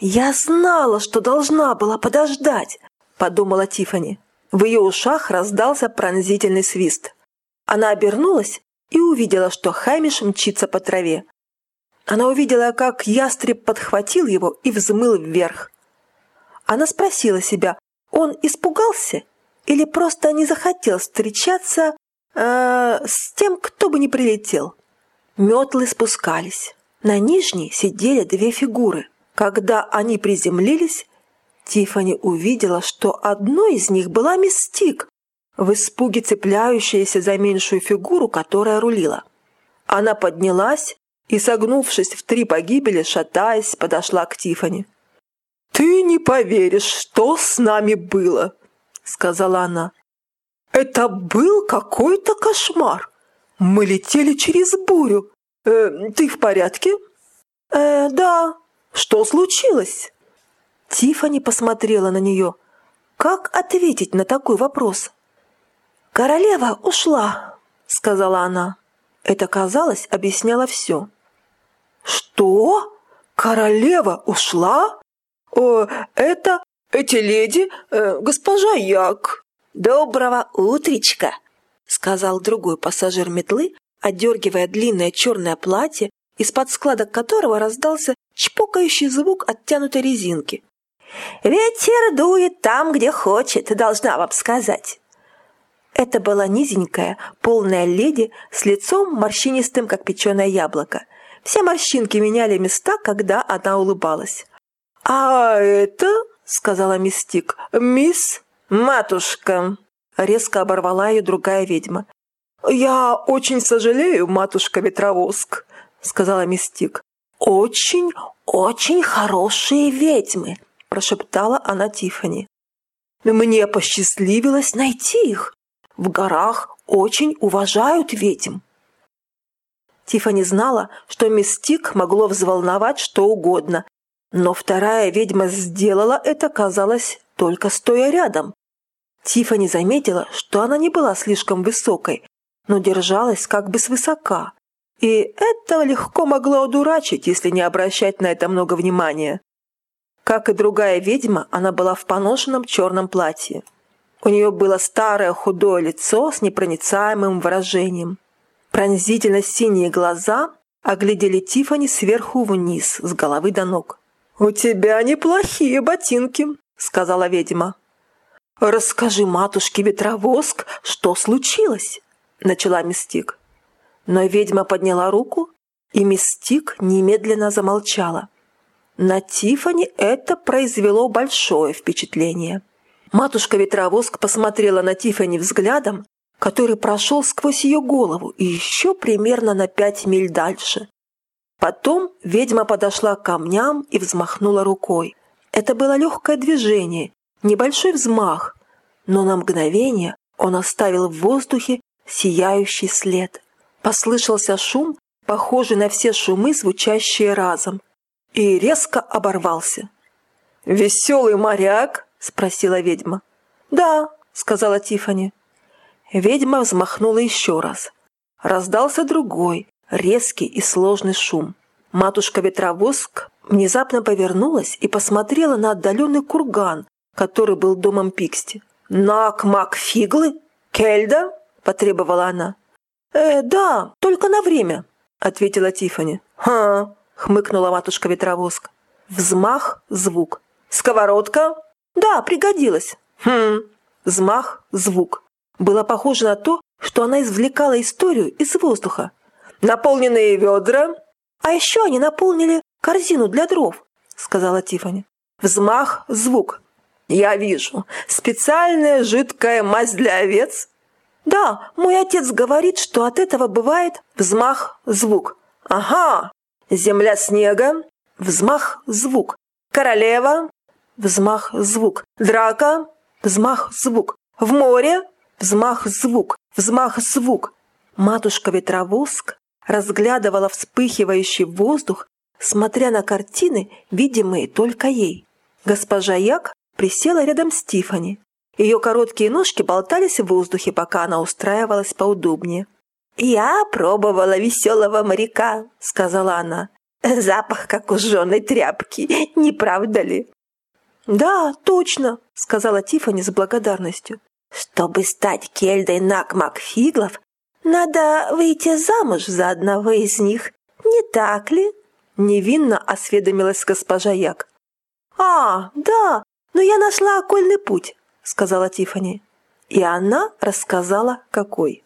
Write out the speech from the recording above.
«Я знала, что должна была подождать», – подумала Тифани. В ее ушах раздался пронзительный свист. Она обернулась и увидела, что Хаймиш мчится по траве. Она увидела, как ястреб подхватил его и взмыл вверх. Она спросила себя, он испугался или просто не захотел встречаться э, с тем, кто бы ни прилетел. Метлы спускались. На нижней сидели две фигуры. Когда они приземлились, Тифани увидела, что одной из них была мистик, в испуге цепляющаяся за меньшую фигуру, которая рулила. Она поднялась и, согнувшись в три погибели, шатаясь, подошла к Тифани. «Ты не поверишь, что с нами было!» — сказала она. «Это был какой-то кошмар! Мы летели через бурю! Э, ты в порядке?» «Э, да. Что случилось?» Тифани посмотрела на нее. Как ответить на такой вопрос? «Королева ушла», — сказала она. Это, казалось, объясняло все. «Что? Королева ушла? О, это эти леди, э, госпожа Як». «Доброго утречка», — сказал другой пассажир метлы, одергивая длинное черное платье, из-под складок которого раздался чпокающий звук оттянутой резинки. «Ветер дует там, где хочет, должна вам сказать». Это была низенькая, полная леди с лицом морщинистым, как печеное яблоко. Все морщинки меняли места, когда она улыбалась. «А это, — сказала мистик, — мисс матушка!» Резко оборвала ее другая ведьма. «Я очень сожалею, матушка Ветровоск», — сказала мистик. «Очень, очень хорошие ведьмы», — прошептала она Тифани. «Мне посчастливилось найти их. В горах очень уважают ведьм». Тифани знала, что мистик могло взволновать что угодно, но вторая ведьма сделала это, казалось, только стоя рядом. Тифани заметила, что она не была слишком высокой, но держалась как бы свысока. И это легко могло одурачить, если не обращать на это много внимания. Как и другая ведьма, она была в поношенном черном платье. У нее было старое худое лицо с непроницаемым выражением. Пронзительно синие глаза оглядели Тифани сверху вниз, с головы до ног. «У тебя неплохие ботинки», — сказала ведьма. «Расскажи матушке Ветровоск, что случилось?» — начала Мистик. Но ведьма подняла руку, и Мистик немедленно замолчала. На Тифани это произвело большое впечатление. Матушка Ветровоск посмотрела на Тифани взглядом, который прошел сквозь ее голову и еще примерно на пять миль дальше. Потом ведьма подошла к камням и взмахнула рукой. Это было легкое движение, небольшой взмах, но на мгновение он оставил в воздухе сияющий след. Послышался шум, похожий на все шумы, звучащие разом, и резко оборвался. «Веселый моряк?» – спросила ведьма. «Да», – сказала Тифани. Ведьма взмахнула еще раз. Раздался другой, резкий и сложный шум. Матушка Ветровоск внезапно повернулась и посмотрела на отдаленный курган, который был домом Пиксти. «Нак Макфиглы? Кельда?» – потребовала она. «Э, да, только на время», – ответила Тифани. «Ха!» – хмыкнула матушка Ветровоск. Взмах, звук. «Сковородка?» «Да, пригодилась». «Хм!» Взмах, звук. Было похоже на то, что она извлекала историю из воздуха. «Наполненные ведра?» «А еще они наполнили корзину для дров», — сказала Тифани. Взмах, звук. «Я вижу. Специальная жидкая мазь для овец?» «Да, мой отец говорит, что от этого бывает взмах, звук». «Ага. Земля снега?» Взмах, звук. «Королева?» Взмах, звук. «Драка?» Взмах, звук. «В море?» Взмах, звук. Взмах, звук. Матушка Ветровоск разглядывала вспыхивающий воздух, смотря на картины, видимые только ей. Госпожа Як присела рядом с Тифани. Ее короткие ножки болтались в воздухе, пока она устраивалась поудобнее. «Я пробовала веселого моряка», — сказала она. Запах, как у жженой тряпки, не правда ли?» «Да, точно», — сказала Тиффани с благодарностью. «Чтобы стать Кельдой Нак Макфиглов, надо выйти замуж за одного из них, не так ли?» Невинно осведомилась госпожа Як. «А, да, но я нашла окольный путь», — сказала Тиффани. И она рассказала, какой.